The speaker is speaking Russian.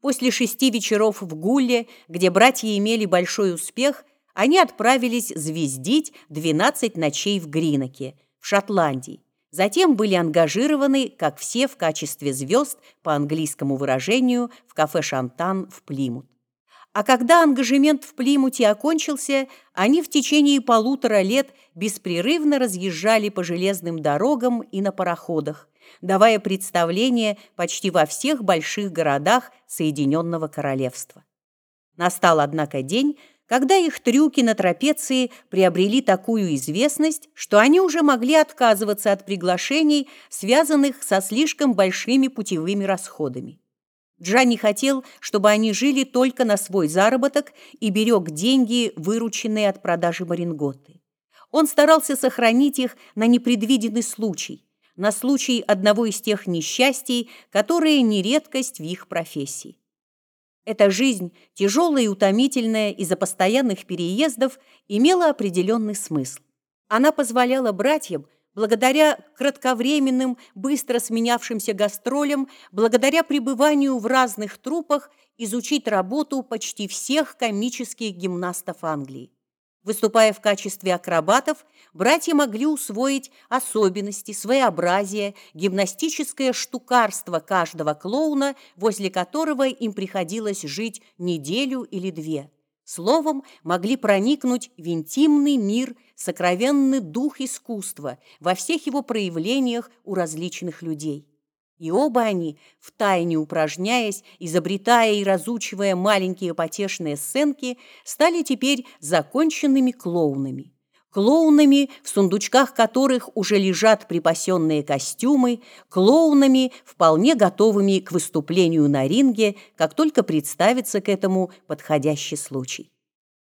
После шести вечеров в Гулле, где братья имели большой успех, они отправились звездить 12 ночей в Гриноке, в Шотландии. Затем были ангажированы, как все, в качестве звезд, по английскому выражению, в кафе «Шантан» в Плимут. А когда ангажемент в Плимуте окончился, они в течение полутора лет беспрерывно разъезжали по железным дорогам и на пароходах, давая представления почти во всех больших городах Соединенного Королевства. Настал, однако, день, когда их трюки на трапеции приобрели такую известность, что они уже могли отказываться от приглашений, связанных со слишком большими путевыми расходами. Джанни хотел, чтобы они жили только на свой заработок и берег деньги, вырученные от продажи Маринготты. Он старался сохранить их на непредвиденный случай, на случай одного из тех несчастий, которые не редкость в их профессии. Эта жизнь, тяжелая и утомительная из-за постоянных переездов, имела определенный смысл. Она позволяла братьям – благодаря кратковременным, быстро сменявшимся гастролям, благодаря пребыванию в разных трупах, изучить работу почти всех комических гимнастов Англии. Выступая в качестве акробатов, братья могли усвоить особенности, своеобразие, гимнастическое штукарство каждого клоуна, возле которого им приходилось жить неделю или две. Словом, могли проникнуть в интимный мир, сокровенный дух искусства во всех его проявлениях у различных людей. И оба они, втайне упражняясь, изобретая и разучивая маленькие потешные сценки, стали теперь законченными клоунами. Клоунами, в сундучках которых уже лежат припасенные костюмы, клоунами, вполне готовыми к выступлению на ринге, как только представится к этому подходящий случай.